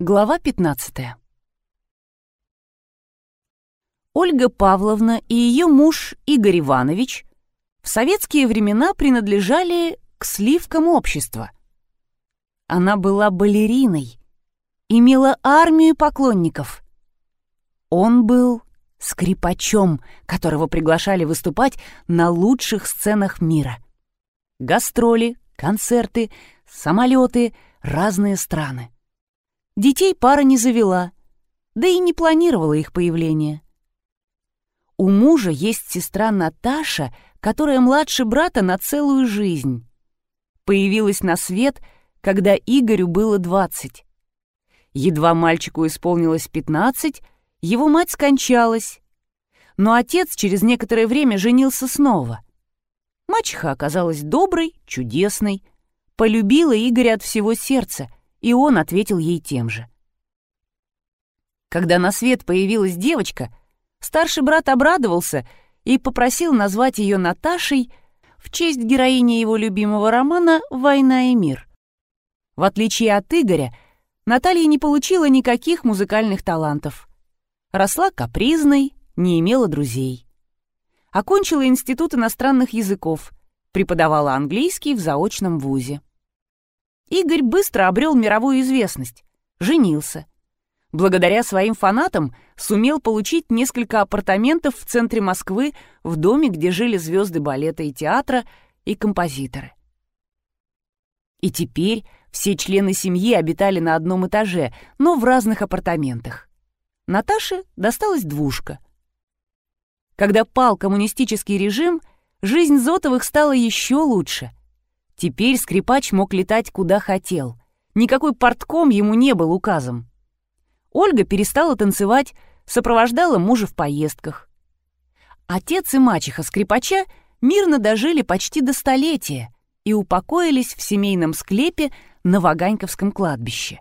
Глава 15 Ольга Павловна и ее муж Игорь Иванович в советские времена принадлежали к сливкам общества. Она была балериной, имела армию поклонников. Он был скрипачом, которого приглашали выступать на лучших сценах мира. Гастроли, концерты, самолеты, разные страны. Детей пара не завела, да и не планировала их появление. У мужа есть сестра Наташа, которая младше брата на целую жизнь. Появилась на свет, когда Игорю было 20. Едва мальчику исполнилось 15, его мать скончалась. Но отец через некоторое время женился снова. Мачеха оказалась доброй, чудесной, полюбила Игоря от всего сердца, и он ответил ей тем же. Когда на свет появилась девочка, старший брат обрадовался и попросил назвать ее Наташей в честь героини его любимого романа «Война и мир». В отличие от Игоря, Наталья не получила никаких музыкальных талантов. Росла капризной, не имела друзей. Окончила Институт иностранных языков, преподавала английский в заочном вузе. Игорь быстро обрел мировую известность, женился. Благодаря своим фанатам сумел получить несколько апартаментов в центре Москвы в доме, где жили звезды балета и театра и композиторы. И теперь все члены семьи обитали на одном этаже, но в разных апартаментах. Наташе досталась двушка. Когда пал коммунистический режим, жизнь Зотовых стала еще лучше — Теперь скрипач мог летать куда хотел. Никакой портком ему не был указом. Ольга перестала танцевать, сопровождала мужа в поездках. Отец и мачеха скрипача мирно дожили почти до столетия и упокоились в семейном склепе на Ваганьковском кладбище.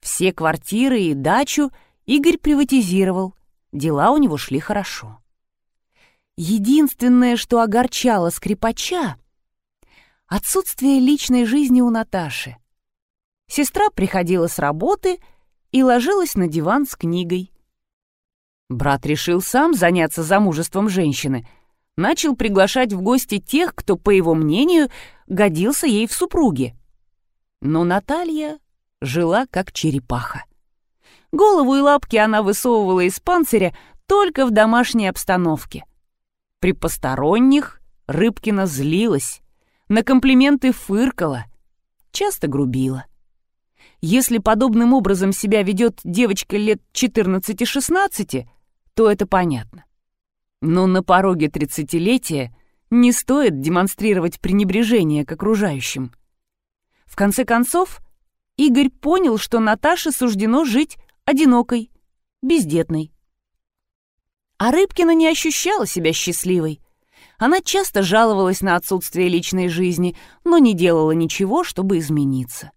Все квартиры и дачу Игорь приватизировал, дела у него шли хорошо. Единственное, что огорчало скрипача, Отсутствие личной жизни у Наташи. Сестра приходила с работы и ложилась на диван с книгой. Брат решил сам заняться замужеством женщины, начал приглашать в гости тех, кто, по его мнению, годился ей в супруге. Но Наталья жила как черепаха. Голову и лапки она высовывала из панциря только в домашней обстановке. При посторонних Рыбкина злилась, на комплименты фыркала, часто грубила. Если подобным образом себя ведет девочка лет 14-16, то это понятно. Но на пороге тридцатилетия не стоит демонстрировать пренебрежение к окружающим. В конце концов, Игорь понял, что Наташе суждено жить одинокой, бездетной. А Рыбкина не ощущала себя счастливой. Она часто жаловалась на отсутствие личной жизни, но не делала ничего, чтобы измениться.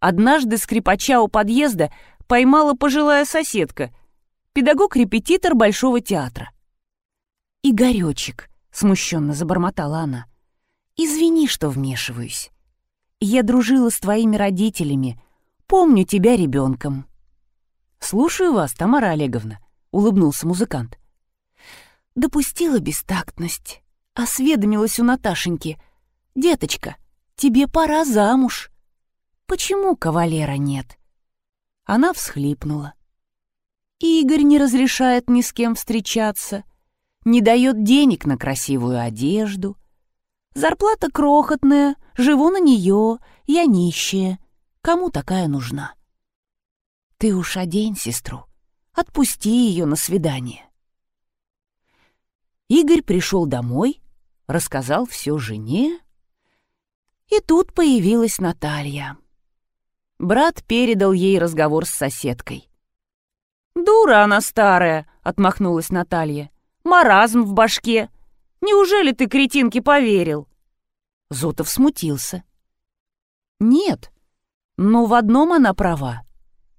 Однажды скрипача у подъезда поймала пожилая соседка, педагог-репетитор Большого театра. «Игорёчек», — смущенно забормотала она, — «извини, что вмешиваюсь. Я дружила с твоими родителями, помню тебя ребенком». «Слушаю вас, Тамара Олеговна», — улыбнулся музыкант. Допустила бестактность. Осведомилась у Наташеньки. «Деточка, тебе пора замуж. Почему кавалера нет?» Она всхлипнула. Игорь не разрешает ни с кем встречаться, не дает денег на красивую одежду. Зарплата крохотная, живу на нее, я нищая. Кому такая нужна? Ты уж одень сестру, отпусти ее на свидание. Игорь пришел домой, рассказал все жене, и тут появилась Наталья. Брат передал ей разговор с соседкой. «Дура она старая!» — отмахнулась Наталья. «Маразм в башке! Неужели ты, кретинке, поверил?» Зотов смутился. «Нет, но в одном она права.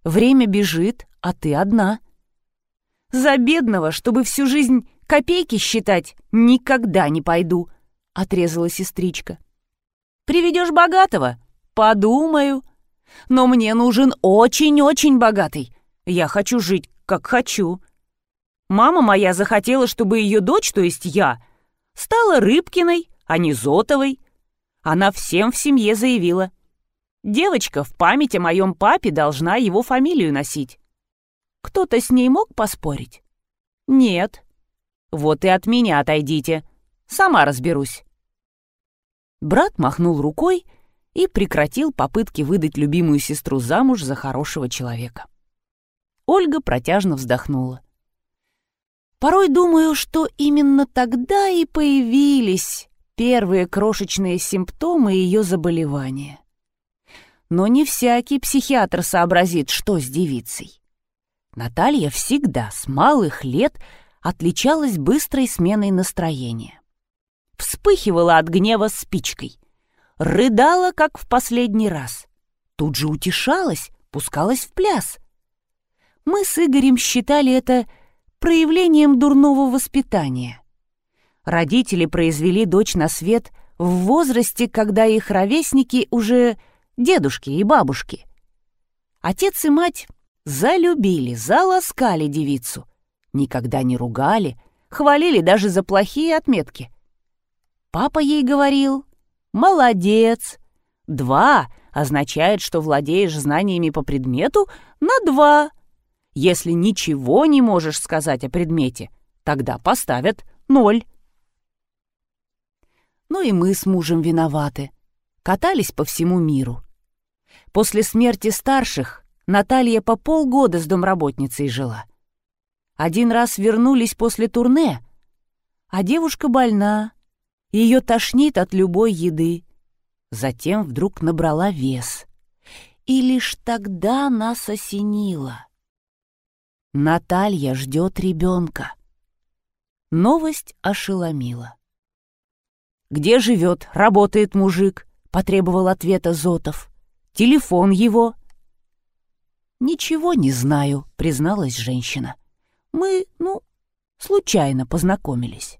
Время бежит, а ты одна. За бедного, чтобы всю жизнь Копейки считать никогда не пойду», — отрезала сестричка. «Приведешь богатого? Подумаю. Но мне нужен очень-очень богатый. Я хочу жить, как хочу. Мама моя захотела, чтобы ее дочь, то есть я, стала Рыбкиной, а не Зотовой. Она всем в семье заявила. Девочка в память о моем папе должна его фамилию носить. Кто-то с ней мог поспорить? Нет. Вот и от меня отойдите. Сама разберусь. Брат махнул рукой и прекратил попытки выдать любимую сестру замуж за хорошего человека. Ольга протяжно вздохнула. Порой думаю, что именно тогда и появились первые крошечные симптомы ее заболевания. Но не всякий психиатр сообразит, что с девицей. Наталья всегда с малых лет отличалась быстрой сменой настроения. Вспыхивала от гнева спичкой, рыдала, как в последний раз. Тут же утешалась, пускалась в пляс. Мы с Игорем считали это проявлением дурного воспитания. Родители произвели дочь на свет в возрасте, когда их ровесники уже дедушки и бабушки. Отец и мать залюбили, заласкали девицу, никогда не ругали, хвалили даже за плохие отметки. Папа ей говорил «молодец», «два» означает, что владеешь знаниями по предмету на два, если ничего не можешь сказать о предмете, тогда поставят ноль. Ну и мы с мужем виноваты. Катались по всему миру. После смерти старших Наталья по полгода с домработницей жила. Один раз вернулись после турне, а девушка больна, ее тошнит от любой еды. Затем вдруг набрала вес. И лишь тогда нас осенило. Наталья ждет ребенка. Новость ошеломила. «Где живет, работает мужик?» — потребовал ответа Зотов. «Телефон его?» «Ничего не знаю», — призналась женщина. «Мы, ну, случайно познакомились».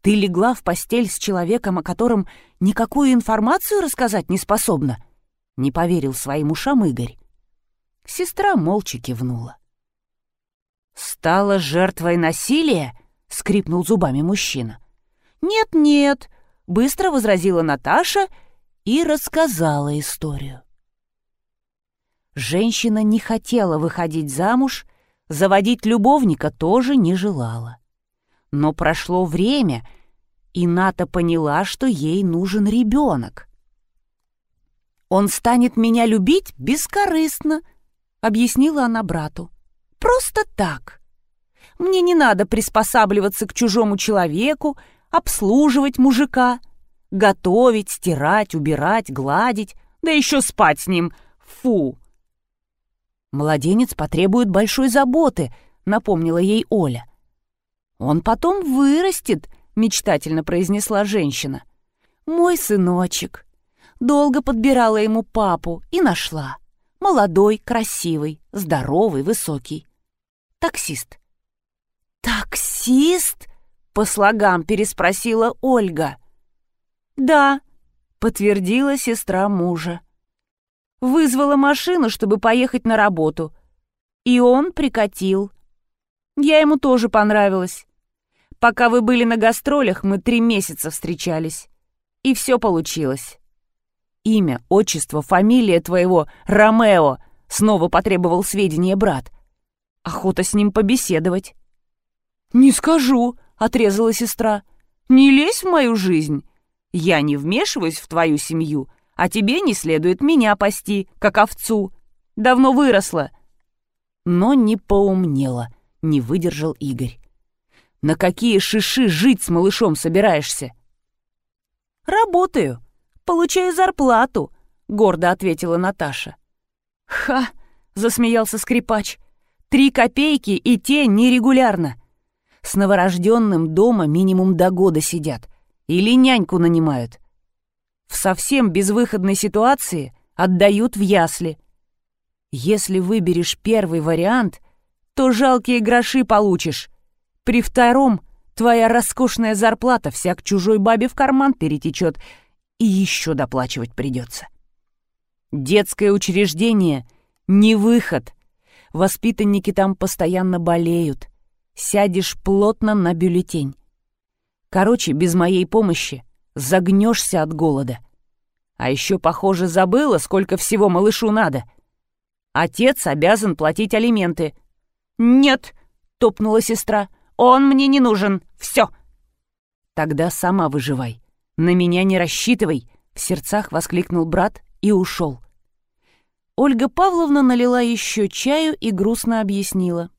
«Ты легла в постель с человеком, о котором никакую информацию рассказать не способна?» — не поверил своим ушам Игорь. Сестра молча кивнула. «Стала жертвой насилия?» — скрипнул зубами мужчина. «Нет-нет», — быстро возразила Наташа и рассказала историю. Женщина не хотела выходить замуж, заводить любовника тоже не желала. Но прошло время, и Ната поняла, что ей нужен ребенок. «Он станет меня любить бескорыстно», — объяснила она брату. Просто так. Мне не надо приспосабливаться к чужому человеку, обслуживать мужика, готовить, стирать, убирать, гладить, да еще спать с ним. Фу! Младенец потребует большой заботы, напомнила ей Оля. Он потом вырастет, мечтательно произнесла женщина. Мой сыночек. Долго подбирала ему папу и нашла. Молодой, красивый, здоровый, высокий. Таксист. «Таксист?» — по слогам переспросила Ольга. «Да», — подтвердила сестра мужа. Вызвала машину, чтобы поехать на работу. И он прикатил. Я ему тоже понравилась. Пока вы были на гастролях, мы три месяца встречались. И все получилось. Имя, отчество, фамилия твоего Ромео, снова потребовал сведения брат. Охота с ним побеседовать. «Не скажу», — отрезала сестра. «Не лезь в мою жизнь. Я не вмешиваюсь в твою семью, а тебе не следует меня пасти, как овцу. Давно выросла». Но не поумнела, не выдержал Игорь. «На какие шиши жить с малышом собираешься?» «Работаю», получаю зарплату», — гордо ответила Наташа. «Ха!» — засмеялся скрипач. «Три копейки и те нерегулярно. С новорожденным дома минимум до года сидят. Или няньку нанимают. В совсем безвыходной ситуации отдают в ясли. Если выберешь первый вариант, то жалкие гроши получишь. При втором твоя роскошная зарплата вся к чужой бабе в карман перетечет — и еще доплачивать придется. Детское учреждение — не выход. Воспитанники там постоянно болеют. Сядешь плотно на бюллетень. Короче, без моей помощи загнешься от голода. А еще, похоже, забыла, сколько всего малышу надо. Отец обязан платить алименты. «Нет», — топнула сестра, — «он мне не нужен. Все». «Тогда сама выживай. На меня не рассчитывай», — в сердцах воскликнул брат и ушел. Ольга Павловна налила еще чаю и грустно объяснила.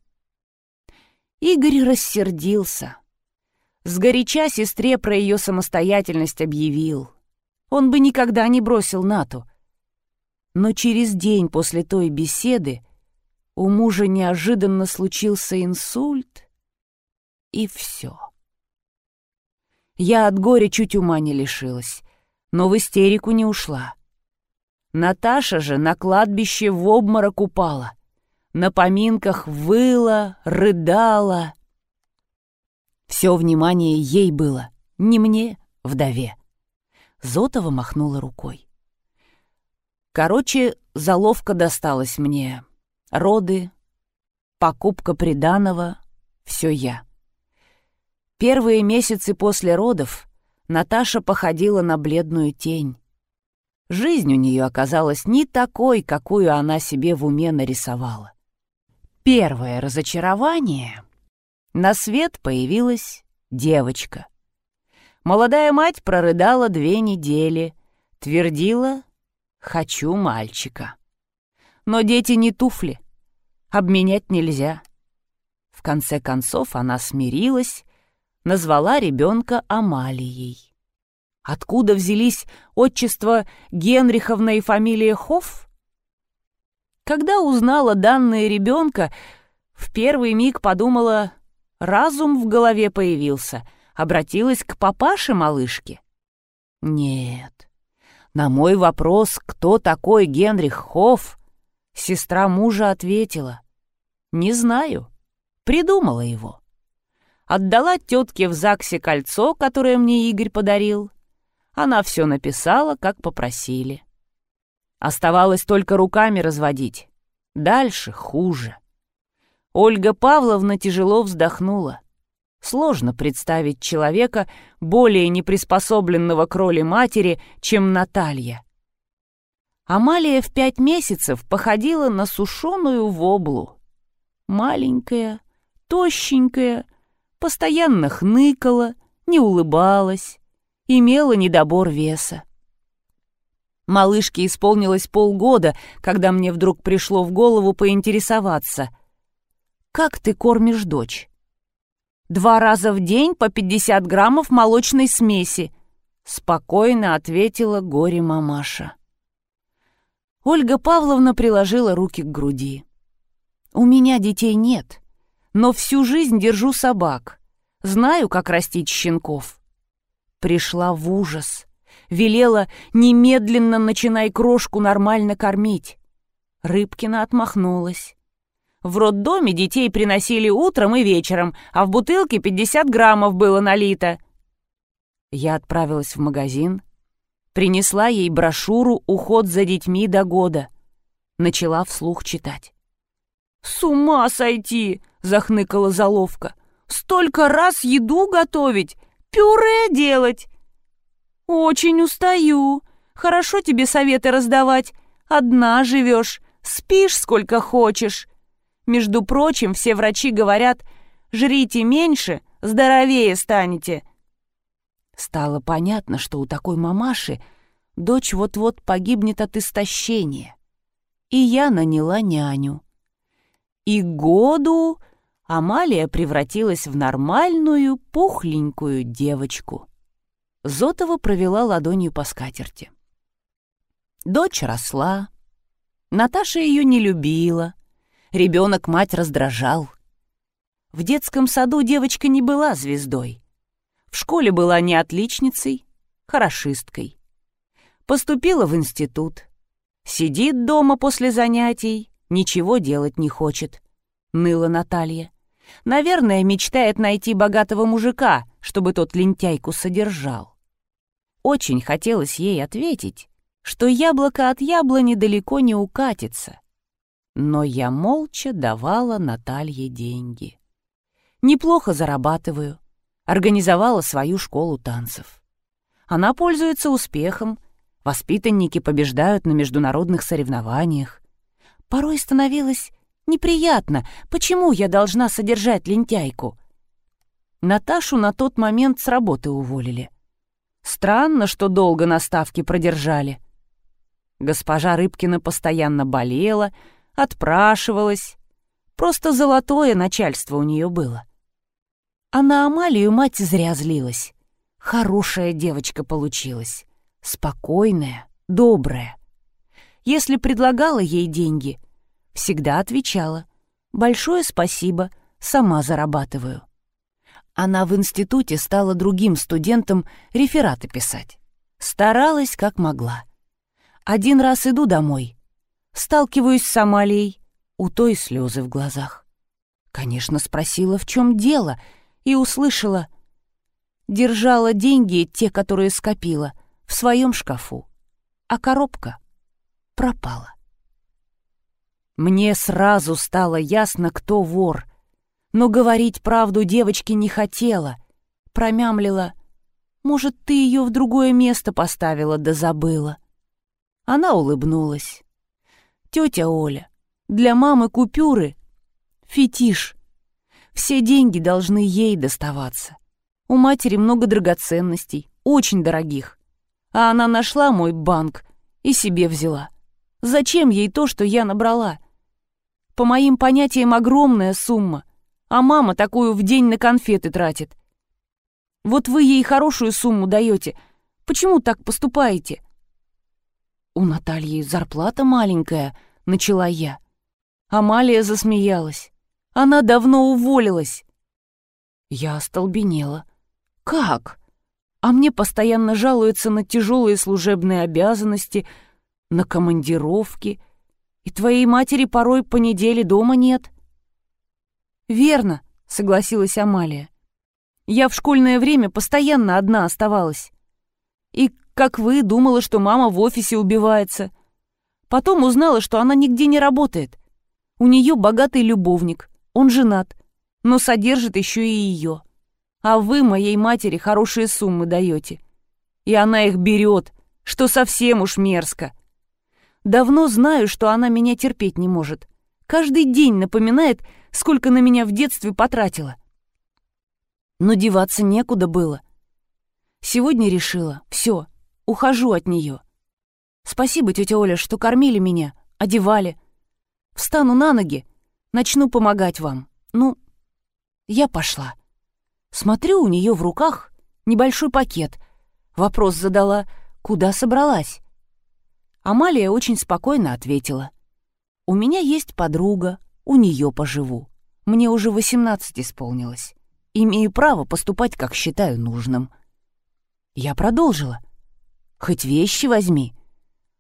Игорь рассердился. Сгоряча сестре про ее самостоятельность объявил. Он бы никогда не бросил Нату. Но через день после той беседы у мужа неожиданно случился инсульт, и все. Я от горя чуть ума не лишилась, но в истерику не ушла. Наташа же на кладбище в обморок упала. На поминках выла, рыдала. Все внимание ей было, не мне, вдове. Зотова махнула рукой. Короче, заловка досталась мне. Роды, покупка приданого — все я. Первые месяцы после родов Наташа походила на бледную тень. Жизнь у нее оказалась не такой, какую она себе в уме нарисовала. Первое разочарование. На свет появилась девочка. Молодая мать прорыдала две недели, твердила «хочу мальчика». Но дети не туфли, обменять нельзя. В конце концов она смирилась, назвала ребенка Амалией. Откуда взялись отчество Генриховна и фамилия Хофф? Когда узнала данные ребенка, в первый миг подумала, разум в голове появился, обратилась к папаше малышки. Нет, на мой вопрос, кто такой Генрих Хофф, сестра мужа ответила, не знаю, придумала его. Отдала тетке в ЗАГСе кольцо, которое мне Игорь подарил, она все написала, как попросили. Оставалось только руками разводить. Дальше хуже. Ольга Павловна тяжело вздохнула. Сложно представить человека, более неприспособленного к роли матери, чем Наталья. Амалия в пять месяцев походила на сушеную воблу. Маленькая, тощенькая, постоянно хныкала, не улыбалась, имела недобор веса. Малышке исполнилось полгода, когда мне вдруг пришло в голову поинтересоваться. «Как ты кормишь дочь?» «Два раза в день по 50 граммов молочной смеси», — спокойно ответила горе-мамаша. Ольга Павловна приложила руки к груди. «У меня детей нет, но всю жизнь держу собак. Знаю, как растить щенков пришла в ужас. Велела немедленно начинай крошку нормально кормить. Рыбкина отмахнулась. В роддоме детей приносили утром и вечером, а в бутылке 50 граммов было налито. Я отправилась в магазин, принесла ей брошюру «Уход за детьми до года». Начала вслух читать. «С ума сойти!» — захныкала заловка. «Столько раз еду готовить! пюре делать. Очень устаю. Хорошо тебе советы раздавать. Одна живешь, спишь сколько хочешь. Между прочим, все врачи говорят, жрите меньше, здоровее станете. Стало понятно, что у такой мамаши дочь вот-вот погибнет от истощения. И я наняла няню. И году Амалия превратилась в нормальную, пухленькую девочку. Зотова провела ладонью по скатерти. Дочь росла. Наташа ее не любила. Ребенок мать раздражал. В детском саду девочка не была звездой. В школе была не отличницей, хорошисткой. Поступила в институт. Сидит дома после занятий, ничего делать не хочет. Ныла Наталья. Наверное, мечтает найти богатого мужика, чтобы тот лентяйку содержал. Очень хотелось ей ответить, что яблоко от яблони далеко не укатится. Но я молча давала Наталье деньги. Неплохо зарабатываю. Организовала свою школу танцев. Она пользуется успехом. Воспитанники побеждают на международных соревнованиях. Порой становилось неприятно, почему я должна содержать лентяйку. Наташу на тот момент с работы уволили. Странно, что долго на ставке продержали. Госпожа Рыбкина постоянно болела, отпрашивалась. Просто золотое начальство у нее было. А на Амалию мать зря злилась. Хорошая девочка получилась. Спокойная, добрая. Если предлагала ей деньги, всегда отвечала. «Большое спасибо, сама зарабатываю». Она в институте стала другим студентам рефераты писать. Старалась, как могла. Один раз иду домой. Сталкиваюсь с Амалией. У той слезы в глазах. Конечно, спросила, в чем дело, и услышала. Держала деньги, те, которые скопила, в своем шкафу. А коробка пропала. Мне сразу стало ясно, кто вор. Но говорить правду девочке не хотела. Промямлила. Может, ты ее в другое место поставила да забыла. Она улыбнулась. «Тетя Оля, для мамы купюры — фетиш. Все деньги должны ей доставаться. У матери много драгоценностей, очень дорогих. А она нашла мой банк и себе взяла. Зачем ей то, что я набрала? По моим понятиям, огромная сумма, а мама такую в день на конфеты тратит. Вот вы ей хорошую сумму даете. Почему так поступаете? «У Натальи зарплата маленькая», — начала я. Амалия засмеялась. «Она давно уволилась». Я остолбенела. «Как?» А мне постоянно жалуются на тяжелые служебные обязанности, на командировки, и твоей матери порой по неделе дома нет. «Верно», — согласилась Амалия. «Я в школьное время постоянно одна оставалась. И как вы, думала, что мама в офисе убивается. Потом узнала, что она нигде не работает. У нее богатый любовник, он женат, но содержит еще и ее. А вы моей матери хорошие суммы даете. И она их берет, что совсем уж мерзко. Давно знаю, что она меня терпеть не может. Каждый день напоминает, сколько на меня в детстве потратила. Но деваться некуда было. Сегодня решила, все, Ухожу от нее. Спасибо, тетя Оля, что кормили меня, одевали. Встану на ноги, начну помогать вам. Ну, я пошла. Смотрю, у нее в руках небольшой пакет. Вопрос задала, куда собралась. Амалия очень спокойно ответила. «У меня есть подруга, у нее поживу. Мне уже восемнадцать исполнилось. Имею право поступать, как считаю нужным». Я продолжила. Хоть вещи возьми.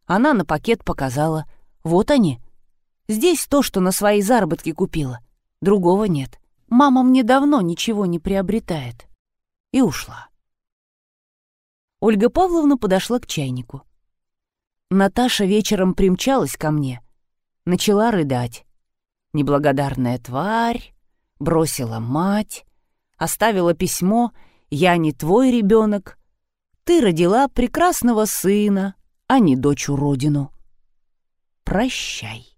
Она на пакет показала. Вот они. Здесь то, что на свои заработки купила. Другого нет. Мама мне давно ничего не приобретает. И ушла. Ольга Павловна подошла к чайнику. Наташа вечером примчалась ко мне. Начала рыдать. Неблагодарная тварь, бросила мать, оставила письмо «Я не твой ребенок, ты родила прекрасного сына, а не дочь уродину. Прощай.